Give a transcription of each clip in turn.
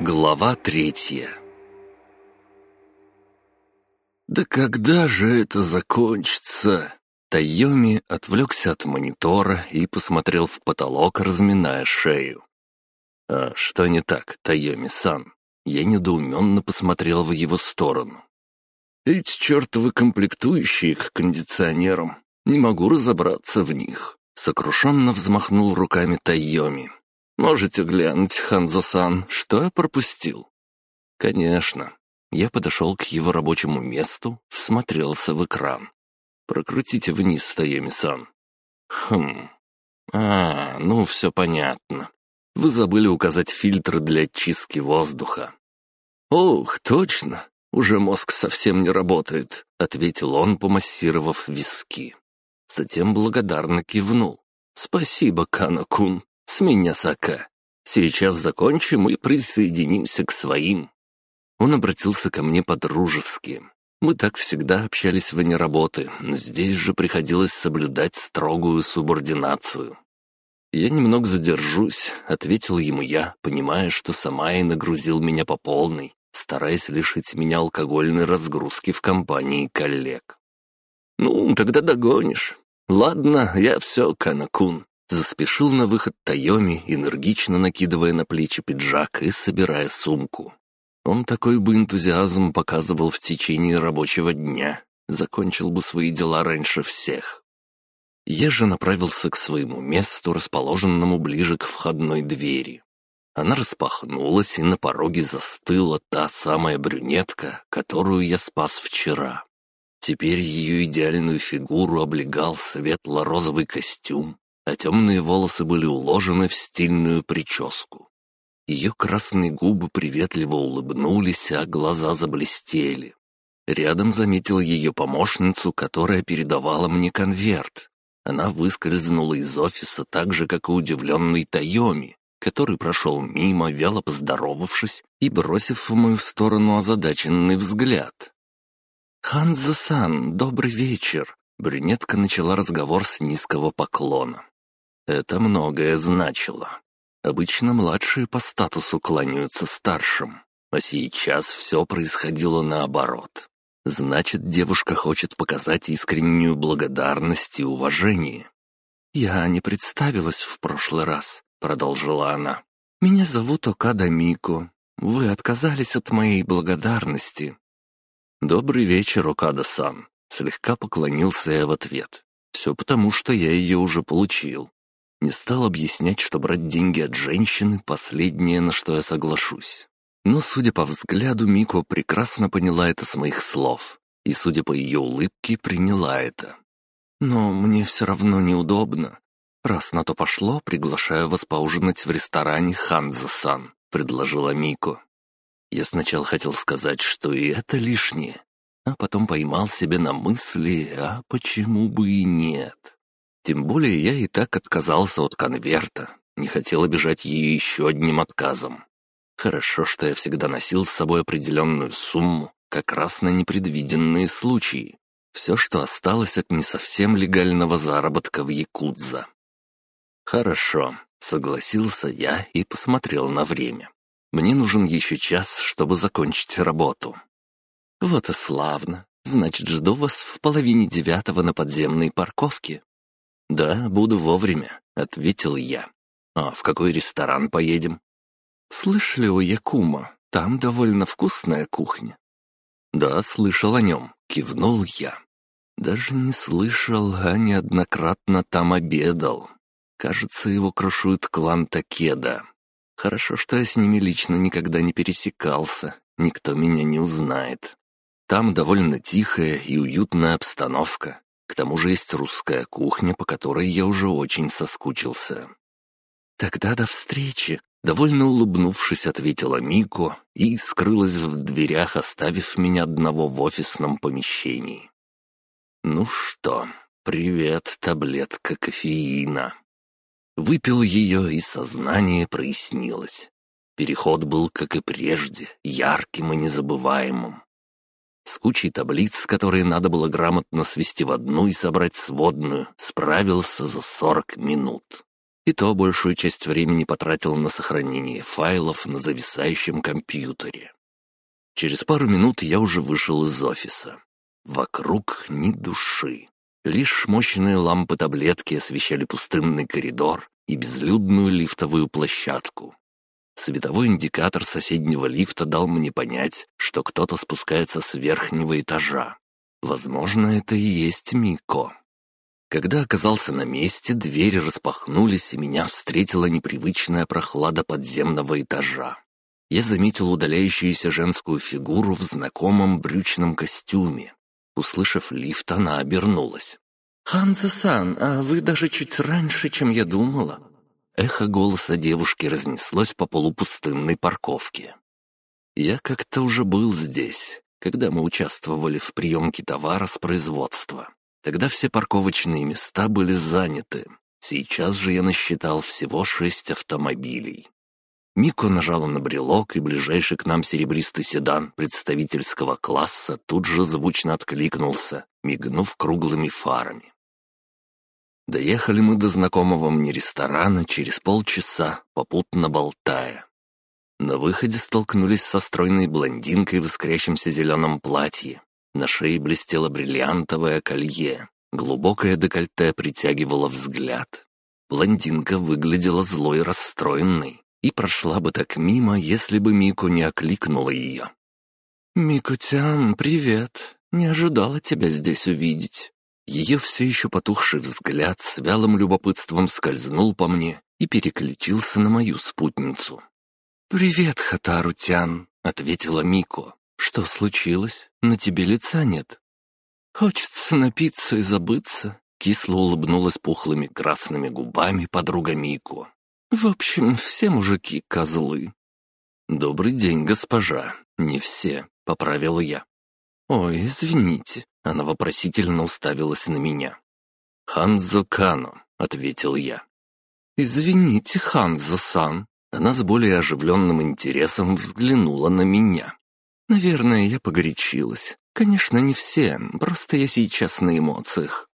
Глава третья «Да когда же это закончится?» Тайоми отвлекся от монитора и посмотрел в потолок, разминая шею. «А что не так, Тайоми-сан?» Я недоуменно посмотрел в его сторону. «Эти чертовы комплектующие к кондиционерам. Не могу разобраться в них». Сокрушенно взмахнул руками Тайоми. «Можете глянуть, Ханзо-сан, что я пропустил?» «Конечно». Я подошел к его рабочему месту, всмотрелся в экран. «Прокрутите вниз, Тайоми-сан». «Хм... А, ну, все понятно. Вы забыли указать фильтры для очистки воздуха». «Ох, точно. Уже мозг совсем не работает», — ответил он, помассировав виски. Затем благодарно кивнул. «Спасибо, Канакун. С меня Сака. Сейчас закончим и присоединимся к своим». Он обратился ко мне по-дружески. Мы так всегда общались вне работы, но здесь же приходилось соблюдать строгую субординацию. «Я немного задержусь», — ответил ему я, понимая, что сама и нагрузил меня по полной, стараясь лишить меня алкогольной разгрузки в компании коллег. «Ну, тогда догонишь. Ладно, я все, Канакун». Заспешил на выход Тайоми, энергично накидывая на плечи пиджак и собирая сумку. Он такой бы энтузиазм показывал в течение рабочего дня, закончил бы свои дела раньше всех. Я же направился к своему месту, расположенному ближе к входной двери. Она распахнулась, и на пороге застыла та самая брюнетка, которую я спас вчера. Теперь ее идеальную фигуру облегал светло-розовый костюм, а темные волосы были уложены в стильную прическу. Ее красные губы приветливо улыбнулись, а глаза заблестели. Рядом заметил ее помощницу, которая передавала мне конверт. Она выскользнула из офиса так же, как и удивленный Тайоми, который прошел мимо, вяло поздоровавшись и бросив в мою сторону озадаченный взгляд. «Ханзо-сан, добрый вечер!» Брюнетка начала разговор с низкого поклона. Это многое значило. Обычно младшие по статусу кланяются старшим, а сейчас все происходило наоборот. Значит, девушка хочет показать искреннюю благодарность и уважение. «Я не представилась в прошлый раз», — продолжила она. «Меня зовут Окада Мико. Вы отказались от моей благодарности». «Добрый вечер, Окада-сан», — слегка поклонился я в ответ. «Все потому, что я ее уже получил. Не стал объяснять, что брать деньги от женщины — последнее, на что я соглашусь. Но, судя по взгляду, Мико прекрасно поняла это с моих слов, и, судя по ее улыбке, приняла это. «Но мне все равно неудобно. Раз на то пошло, приглашаю вас поужинать в ресторане Ханзасан», — предложила Мико. Я сначала хотел сказать, что и это лишнее, а потом поймал себя на мысли, а почему бы и нет. Тем более я и так отказался от конверта, не хотел обижать ее еще одним отказом. Хорошо, что я всегда носил с собой определенную сумму, как раз на непредвиденные случаи. Все, что осталось от не совсем легального заработка в Якудза. «Хорошо», — согласился я и посмотрел на время. «Мне нужен еще час, чтобы закончить работу». «Вот и славно. Значит, жду вас в половине девятого на подземной парковке», «Да, буду вовремя», — ответил я. «А в какой ресторан поедем?» «Слышали у Якума? Там довольно вкусная кухня». «Да, слышал о нем», — кивнул я. Даже не слышал, а неоднократно там обедал. Кажется, его крушует клан Такеда. Хорошо, что я с ними лично никогда не пересекался, никто меня не узнает. Там довольно тихая и уютная обстановка. К тому же есть русская кухня, по которой я уже очень соскучился. «Тогда до встречи», — довольно улыбнувшись, ответила Мико и скрылась в дверях, оставив меня одного в офисном помещении. «Ну что, привет, таблетка кофеина». Выпил ее, и сознание прояснилось. Переход был, как и прежде, ярким и незабываемым с кучей таблиц, которые надо было грамотно свести в одну и собрать сводную, справился за сорок минут. и то большую часть времени потратил на сохранение файлов на зависающем компьютере. Через пару минут я уже вышел из офиса. Вокруг ни души. Лишь мощные лампы таблетки освещали пустынный коридор и безлюдную лифтовую площадку. Световой индикатор соседнего лифта дал мне понять, что кто-то спускается с верхнего этажа. Возможно, это и есть Мико. Когда оказался на месте, двери распахнулись, и меня встретила непривычная прохлада подземного этажа. Я заметил удаляющуюся женскую фигуру в знакомом брючном костюме. Услышав лифт, она обернулась. «Ханза-сан, а вы даже чуть раньше, чем я думала». Эхо голоса девушки разнеслось по полупустынной парковке. Я как-то уже был здесь, когда мы участвовали в приемке товара с производства. Тогда все парковочные места были заняты. Сейчас же я насчитал всего шесть автомобилей. Мико нажала на брелок, и ближайший к нам серебристый седан представительского класса тут же звучно откликнулся, мигнув круглыми фарами. Доехали мы до знакомого мне ресторана через полчаса, попутно болтая. На выходе столкнулись со стройной блондинкой в искрящемся зеленом платье, на шее блестело бриллиантовое колье. Глубокое декольте притягивало взгляд. Блондинка выглядела злой и расстроенной и прошла бы так мимо, если бы Мику не окликнула ее. «Микутян, привет! Не ожидала тебя здесь увидеть». Ее все еще потухший взгляд с вялым любопытством скользнул по мне и переключился на мою спутницу. «Привет, Хатарутян», — ответила Мико. «Что случилось? На тебе лица нет». «Хочется напиться и забыться», — кисло улыбнулась пухлыми красными губами подруга Мико. «В общем, все мужики — козлы». «Добрый день, госпожа. Не все», — поправил я. «Ой, извините», — она вопросительно уставилась на меня. «Ханзо Кано», — ответил я. «Извините, Ханзо-сан». Она с более оживленным интересом взглянула на меня. Наверное, я погорячилась. Конечно, не все, просто я сейчас на эмоциях.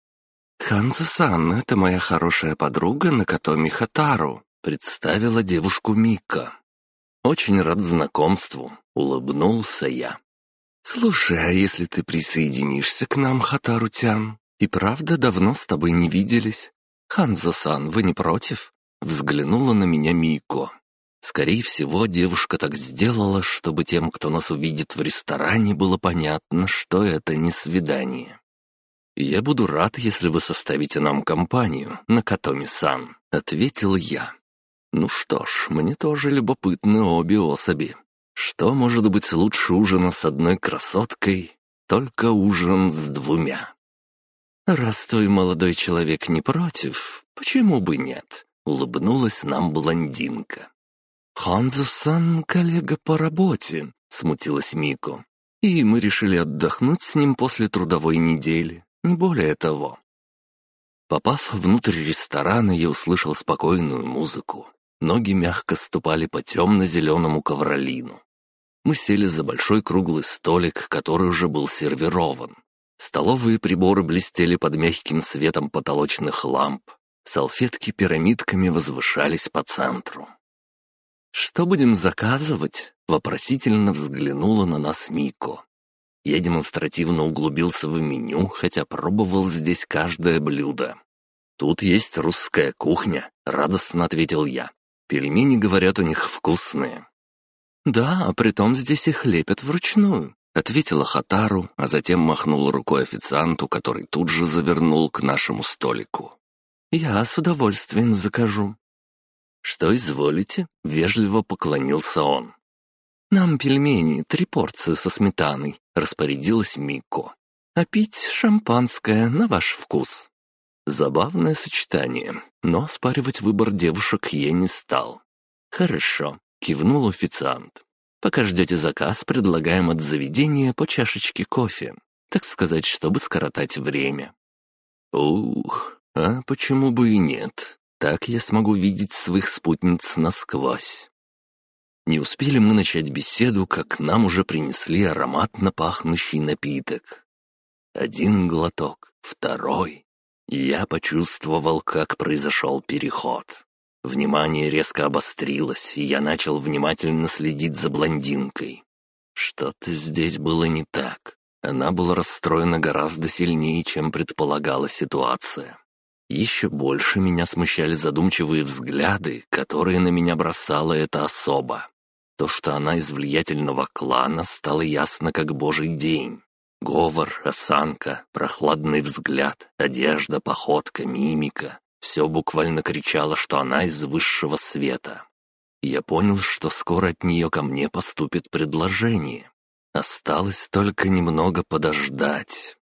«Ханзо-сан, это моя хорошая подруга Накатоми Хатару», — представила девушку Мика. «Очень рад знакомству», — улыбнулся я. «Слушай, а если ты присоединишься к нам, Хатару-тян? И правда давно с тобой не виделись? Ханзо-сан, вы не против?» Взглянула на меня Мико. Скорее всего, девушка так сделала, чтобы тем, кто нас увидит в ресторане, было понятно, что это не свидание. «Я буду рад, если вы составите нам компанию, Накатоми-сан», — ответил я. «Ну что ж, мне тоже любопытны обе особи. Что может быть лучше ужина с одной красоткой? Только ужин с двумя». «Раз твой молодой человек не против, почему бы нет?» — улыбнулась нам блондинка. «Ханзу-сан — коллега по работе», — смутилась Мико. «И мы решили отдохнуть с ним после трудовой недели, не более того». Попав внутрь ресторана, я услышал спокойную музыку. Ноги мягко ступали по темно-зеленому ковролину. Мы сели за большой круглый столик, который уже был сервирован. Столовые приборы блестели под мягким светом потолочных ламп. Салфетки пирамидками возвышались по центру. «Что будем заказывать?» — вопросительно взглянула на нас Мико. Я демонстративно углубился в меню, хотя пробовал здесь каждое блюдо. «Тут есть русская кухня», — радостно ответил я. «Пельмени, говорят, у них вкусные». «Да, а притом здесь их лепят вручную», — ответила Хатару, а затем махнула рукой официанту, который тут же завернул к нашему столику. «Я с удовольствием закажу. «Что изволите?» — вежливо поклонился он. «Нам пельмени, три порции со сметаной», — распорядилась Мико. «А пить шампанское на ваш вкус». Забавное сочетание, но оспаривать выбор девушек я не стал. «Хорошо», — кивнул официант. «Пока ждете заказ, предлагаем от заведения по чашечке кофе, так сказать, чтобы скоротать время». «Ух, а почему бы и нет?» Так я смогу видеть своих спутниц насквозь. Не успели мы начать беседу, как нам уже принесли ароматно пахнущий напиток. Один глоток, второй. Я почувствовал, как произошел переход. Внимание резко обострилось, и я начал внимательно следить за блондинкой. Что-то здесь было не так. Она была расстроена гораздо сильнее, чем предполагала ситуация. Еще больше меня смущали задумчивые взгляды, которые на меня бросала эта особа. То, что она из влиятельного клана, стало ясно как божий день. Говор, осанка, прохладный взгляд, одежда, походка, мимика — все буквально кричало, что она из высшего света. Я понял, что скоро от нее ко мне поступит предложение. Осталось только немного подождать.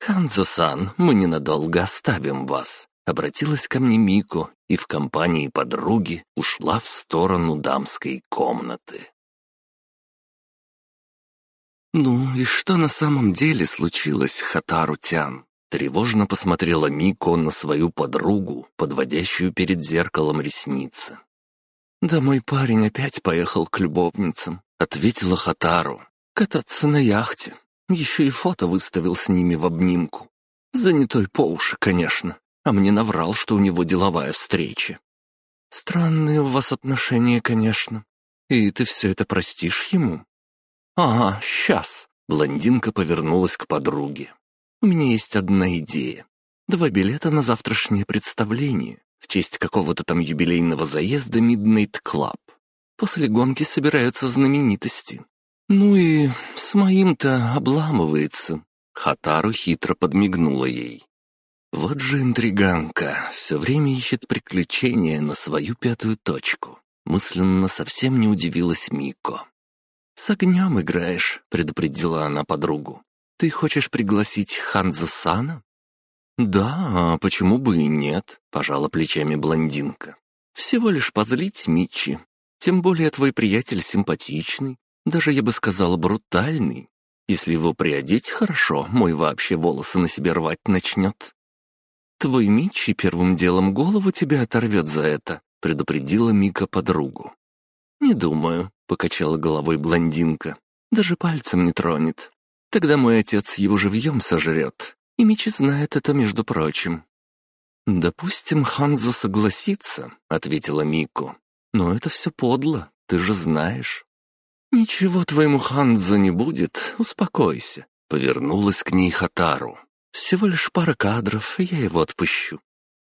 «Ханзо-сан, мы ненадолго оставим вас», — обратилась ко мне Мико и в компании подруги ушла в сторону дамской комнаты. «Ну и что на самом деле случилось, Хатару-тян?» Тревожно посмотрела Мико на свою подругу, подводящую перед зеркалом ресницы. «Да мой парень опять поехал к любовницам», — ответила Хатару. «Кататься на яхте. Еще и фото выставил с ними в обнимку. Занятой по уши, конечно, а мне наврал, что у него деловая встреча. Странные у вас отношения, конечно. И ты все это простишь ему?» «Ага, сейчас». Блондинка повернулась к подруге. «У меня есть одна идея. Два билета на завтрашнее представление в честь какого-то там юбилейного заезда Midnight Club. После гонки собираются знаменитости. Ну и с моим-то обламывается». Хатару хитро подмигнула ей. Вот же интриганка, все время ищет приключения на свою пятую точку. Мысленно совсем не удивилась Мико. «С огнем играешь», — предупредила она подругу. «Ты хочешь пригласить Ханзо-сана?» «Да, а почему бы и нет?» — пожала плечами блондинка. «Всего лишь позлить Мичи. Тем более твой приятель симпатичный, даже, я бы сказала, брутальный. Если его приодеть хорошо, мой вообще волосы на себе рвать начнет». «Твой Мичи первым делом голову тебе оторвет за это», — предупредила Мика подругу. «Не думаю», — покачала головой блондинка. «Даже пальцем не тронет. Тогда мой отец его живьем сожрет. И Мичи знает это, между прочим». «Допустим, Ханзо согласится», — ответила Мико. «Но это все подло, ты же знаешь». «Ничего твоему Ханзо не будет, успокойся», — повернулась к ней Хатару. «Всего лишь пара кадров, и я его отпущу.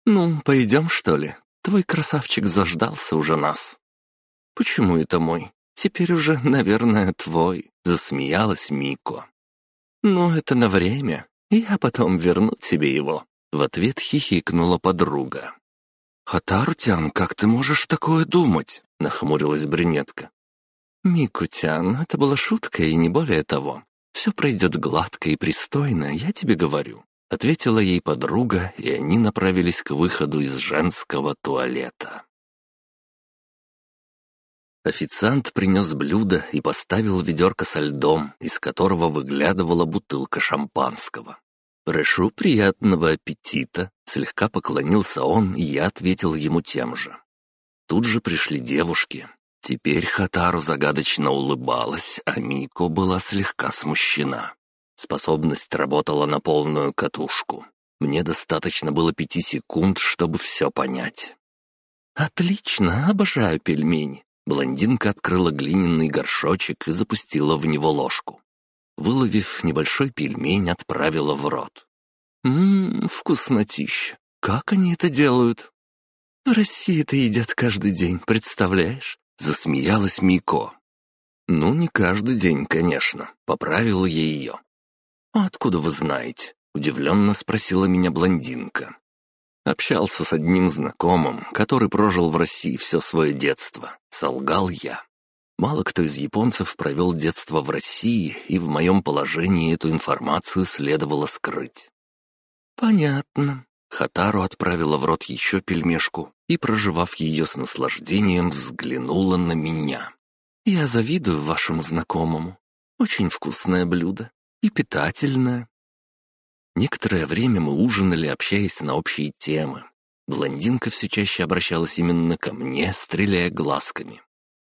Ну, пойдем, что ли? Твой красавчик заждался уже нас». «Почему это мой? Теперь уже, наверное, твой», — засмеялась Мико. «Ну, это на время. Я потом верну тебе его», — в ответ хихикнула подруга. «Хатарутян, как ты можешь такое думать?» — нахмурилась брюнетка. «Микутян, это была шутка и не более того. Все пройдет гладко и пристойно, я тебе говорю», — ответила ей подруга, и они направились к выходу из женского туалета. Официант принес блюдо и поставил ведерко со льдом, из которого выглядывала бутылка шампанского. «Прошу приятного аппетита!» — слегка поклонился он, и я ответил ему тем же. Тут же пришли девушки. Теперь Хатару загадочно улыбалась, а Мико была слегка смущена. Способность работала на полную катушку. Мне достаточно было пяти секунд, чтобы все понять. «Отлично, обожаю пельмени», Блондинка открыла глиняный горшочек и запустила в него ложку. Выловив небольшой пельмень, отправила в рот. «Ммм, вкуснотища! Как они это делают?» «В России это едят каждый день, представляешь?» — засмеялась Мико. «Ну, не каждый день, конечно», — поправила я ее. «А откуда вы знаете?» — удивленно спросила меня блондинка. Общался с одним знакомым, который прожил в России все свое детство. Солгал я. Мало кто из японцев провел детство в России, и в моем положении эту информацию следовало скрыть. «Понятно». Хатару отправила в рот еще пельмешку и, проживав ее с наслаждением, взглянула на меня. «Я завидую вашему знакомому. Очень вкусное блюдо и питательное. Некоторое время мы ужинали, общаясь на общие темы. Блондинка все чаще обращалась именно ко мне, стреляя глазками.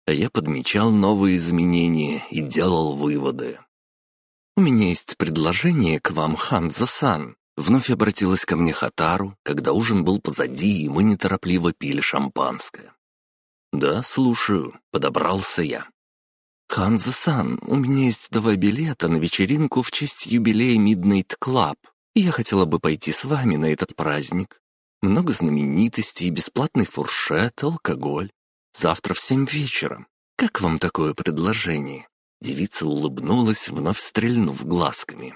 А я подмечал новые изменения и делал выводы. «У меня есть предложение к вам, Ханзо-сан», Вновь обратилась ко мне Хатару, когда ужин был позади, и мы неторопливо пили шампанское. «Да, слушаю», — подобрался я. «Ханзо-сан, у меня есть два билета на вечеринку в честь юбилея Midnight Club, я хотела бы пойти с вами на этот праздник. Много знаменитостей, бесплатный фуршет, алкоголь. Завтра в семь вечера. Как вам такое предложение?» Девица улыбнулась, вновь стрельнув глазками.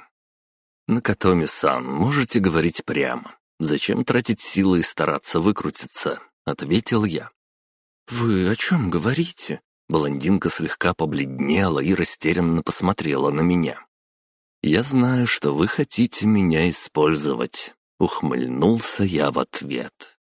«Накатоми-сан, можете говорить прямо. Зачем тратить силы и стараться выкрутиться?» — ответил я. «Вы о чем говорите?» Блондинка слегка побледнела и растерянно посмотрела на меня. «Я знаю, что вы хотите меня использовать», — ухмыльнулся я в ответ.